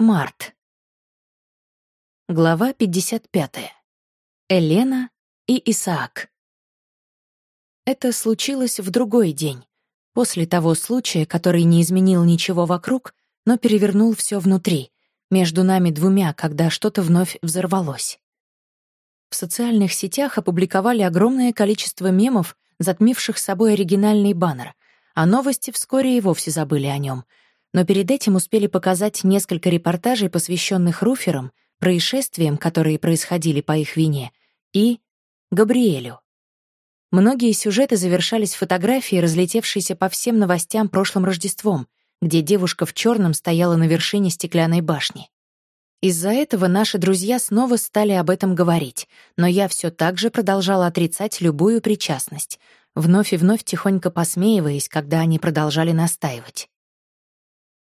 Март. Глава 55. Елена и Исаак. Это случилось в другой день, после того случая, который не изменил ничего вокруг, но перевернул все внутри, между нами двумя, когда что-то вновь взорвалось. В социальных сетях опубликовали огромное количество мемов, затмивших собой оригинальный баннер, а новости вскоре и вовсе забыли о нем — но перед этим успели показать несколько репортажей, посвященных руферам, происшествиям, которые происходили по их вине, и Габриэлю. Многие сюжеты завершались фотографией, разлетевшейся по всем новостям прошлым Рождеством, где девушка в черном стояла на вершине стеклянной башни. Из-за этого наши друзья снова стали об этом говорить, но я все так же продолжала отрицать любую причастность, вновь и вновь тихонько посмеиваясь, когда они продолжали настаивать.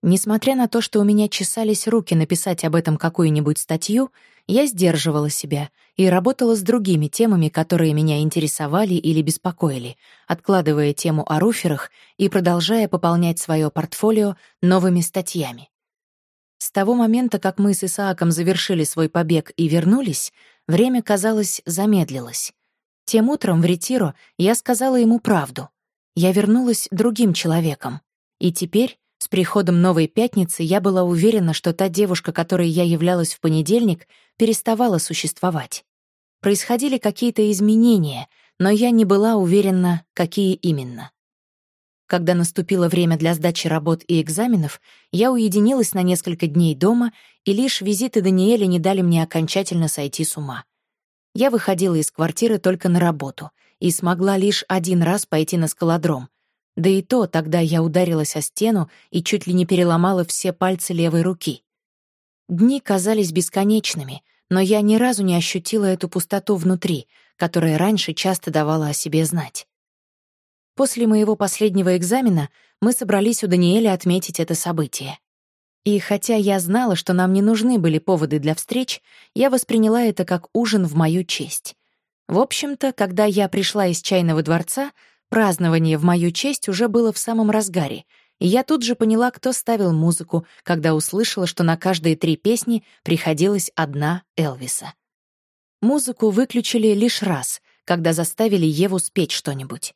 Несмотря на то, что у меня чесались руки написать об этом какую-нибудь статью, я сдерживала себя и работала с другими темами, которые меня интересовали или беспокоили, откладывая тему о руферах и продолжая пополнять свое портфолио новыми статьями. С того момента, как мы с Исааком завершили свой побег и вернулись, время, казалось, замедлилось. Тем утром в Ретиро я сказала ему правду. Я вернулась другим человеком. И теперь с приходом новой пятницы я была уверена, что та девушка, которой я являлась в понедельник, переставала существовать. Происходили какие-то изменения, но я не была уверена, какие именно. Когда наступило время для сдачи работ и экзаменов, я уединилась на несколько дней дома, и лишь визиты Даниэля не дали мне окончательно сойти с ума. Я выходила из квартиры только на работу и смогла лишь один раз пойти на скалодром, да и то тогда я ударилась о стену и чуть ли не переломала все пальцы левой руки. Дни казались бесконечными, но я ни разу не ощутила эту пустоту внутри, которая раньше часто давала о себе знать. После моего последнего экзамена мы собрались у Даниэля отметить это событие. И хотя я знала, что нам не нужны были поводы для встреч, я восприняла это как ужин в мою честь. В общем-то, когда я пришла из чайного дворца, Празднование в мою честь уже было в самом разгаре, и я тут же поняла, кто ставил музыку, когда услышала, что на каждые три песни приходилась одна Элвиса. Музыку выключили лишь раз, когда заставили Еву спеть что-нибудь.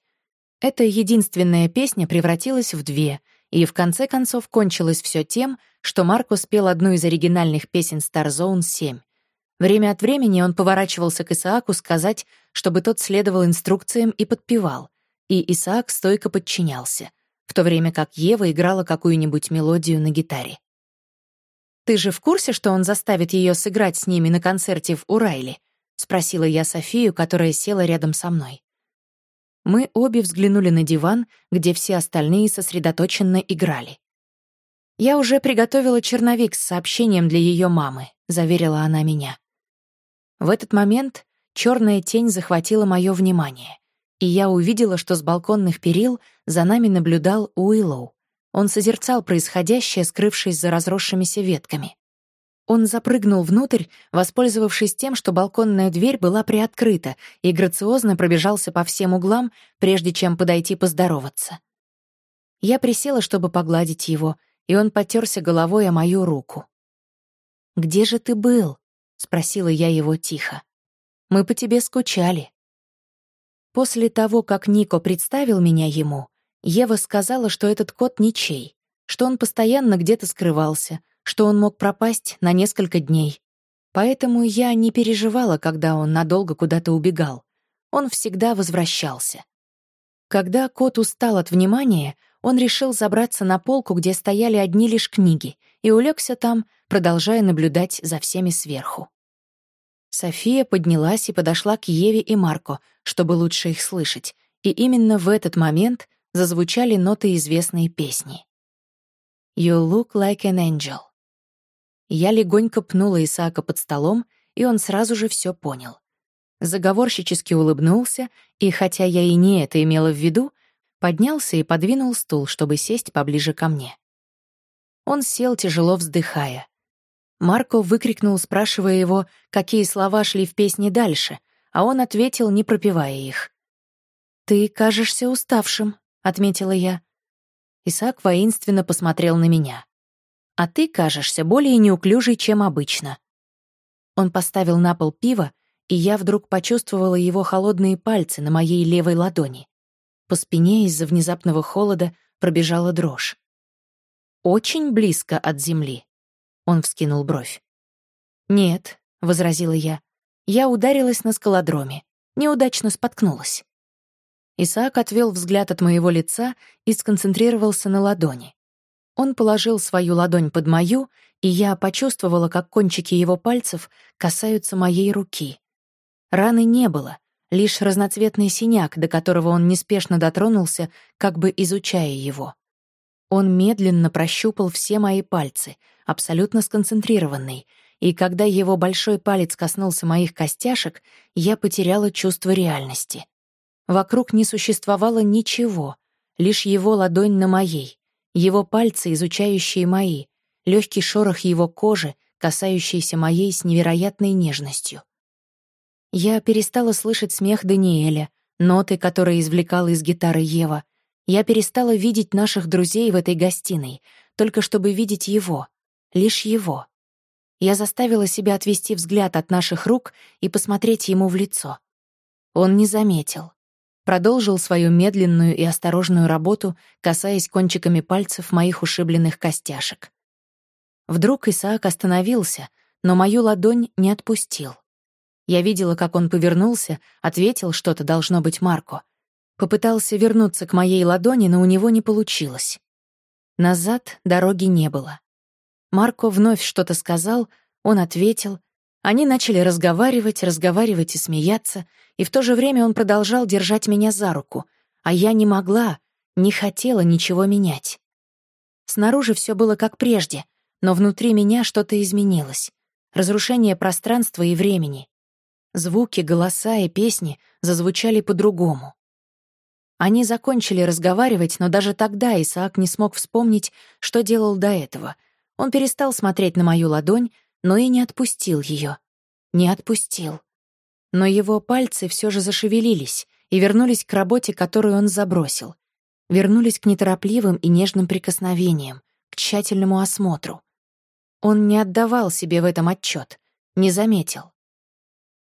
Эта единственная песня превратилась в две, и в конце концов кончилось все тем, что Марко спел одну из оригинальных песен Starzone 7. Время от времени он поворачивался к Исааку сказать, чтобы тот следовал инструкциям и подпевал, и Исаак стойко подчинялся, в то время как Ева играла какую-нибудь мелодию на гитаре. «Ты же в курсе, что он заставит ее сыграть с ними на концерте в Урайле?» — спросила я Софию, которая села рядом со мной. Мы обе взглянули на диван, где все остальные сосредоточенно играли. «Я уже приготовила черновик с сообщением для ее мамы», — заверила она меня. В этот момент черная тень захватила мое внимание и я увидела, что с балконных перил за нами наблюдал Уиллоу. Он созерцал происходящее, скрывшись за разросшимися ветками. Он запрыгнул внутрь, воспользовавшись тем, что балконная дверь была приоткрыта, и грациозно пробежался по всем углам, прежде чем подойти поздороваться. Я присела, чтобы погладить его, и он потерся головой о мою руку. «Где же ты был?» — спросила я его тихо. «Мы по тебе скучали». После того, как Нико представил меня ему, Ева сказала, что этот кот ничей, что он постоянно где-то скрывался, что он мог пропасть на несколько дней. Поэтому я не переживала, когда он надолго куда-то убегал. Он всегда возвращался. Когда кот устал от внимания, он решил забраться на полку, где стояли одни лишь книги, и улегся там, продолжая наблюдать за всеми сверху. София поднялась и подошла к Еве и Марко, чтобы лучше их слышать, и именно в этот момент зазвучали ноты известной песни. «You look like an angel». Я легонько пнула Исаака под столом, и он сразу же все понял. Заговорщически улыбнулся, и, хотя я и не это имела в виду, поднялся и подвинул стул, чтобы сесть поближе ко мне. Он сел, тяжело вздыхая, Марко выкрикнул, спрашивая его, какие слова шли в песне дальше, а он ответил, не пропевая их. «Ты кажешься уставшим», — отметила я. Исаак воинственно посмотрел на меня. А ты кажешься более неуклюжей, чем обычно». Он поставил на пол пиво, и я вдруг почувствовала его холодные пальцы на моей левой ладони. По спине из-за внезапного холода пробежала дрожь. «Очень близко от земли», — он вскинул бровь. «Нет», — возразила я, — «я ударилась на скалодроме, неудачно споткнулась». Исаак отвел взгляд от моего лица и сконцентрировался на ладони. Он положил свою ладонь под мою, и я почувствовала, как кончики его пальцев касаются моей руки. Раны не было, лишь разноцветный синяк, до которого он неспешно дотронулся, как бы изучая его. Он медленно прощупал все мои пальцы, абсолютно сконцентрированный, и когда его большой палец коснулся моих костяшек, я потеряла чувство реальности. Вокруг не существовало ничего, лишь его ладонь на моей, его пальцы, изучающие мои, легкий шорох его кожи, касающийся моей с невероятной нежностью. Я перестала слышать смех Даниэля, ноты, которые извлекала из гитары Ева. Я перестала видеть наших друзей в этой гостиной, только чтобы видеть его, лишь его. Я заставила себя отвести взгляд от наших рук и посмотреть ему в лицо. Он не заметил продолжил свою медленную и осторожную работу, касаясь кончиками пальцев моих ушибленных костяшек. Вдруг Исаак остановился, но мою ладонь не отпустил. Я видела, как он повернулся, ответил что-то должно быть Марко. Попытался вернуться к моей ладони, но у него не получилось. Назад дороги не было. Марко вновь что-то сказал, он ответил, они начали разговаривать, разговаривать и смеяться, и в то же время он продолжал держать меня за руку, а я не могла, не хотела ничего менять. Снаружи все было как прежде, но внутри меня что-то изменилось. Разрушение пространства и времени. Звуки, голоса и песни зазвучали по-другому. Они закончили разговаривать, но даже тогда Исаак не смог вспомнить, что делал до этого. Он перестал смотреть на мою ладонь, но и не отпустил ее. Не отпустил. Но его пальцы все же зашевелились и вернулись к работе, которую он забросил. Вернулись к неторопливым и нежным прикосновениям, к тщательному осмотру. Он не отдавал себе в этом отчет, не заметил.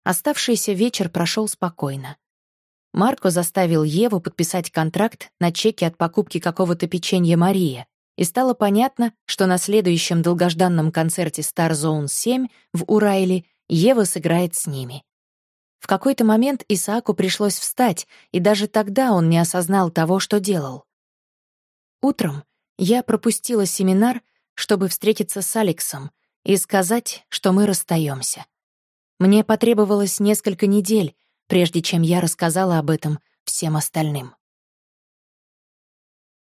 Оставшийся вечер прошел спокойно. Марко заставил Еву подписать контракт на чеке от покупки какого-то печенья Мария, и стало понятно, что на следующем долгожданном концерте Star Zone 7 в Урайле Ева сыграет с ними. В какой-то момент Исааку пришлось встать, и даже тогда он не осознал того, что делал. Утром я пропустила семинар, чтобы встретиться с Алексом и сказать, что мы расстаемся. Мне потребовалось несколько недель, прежде чем я рассказала об этом всем остальным.